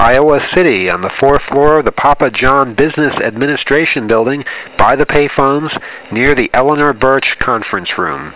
Iowa City on the fourth floor of the Pappajohn Business Administration Building by the payphones near the Eleanor Birch Conference Room.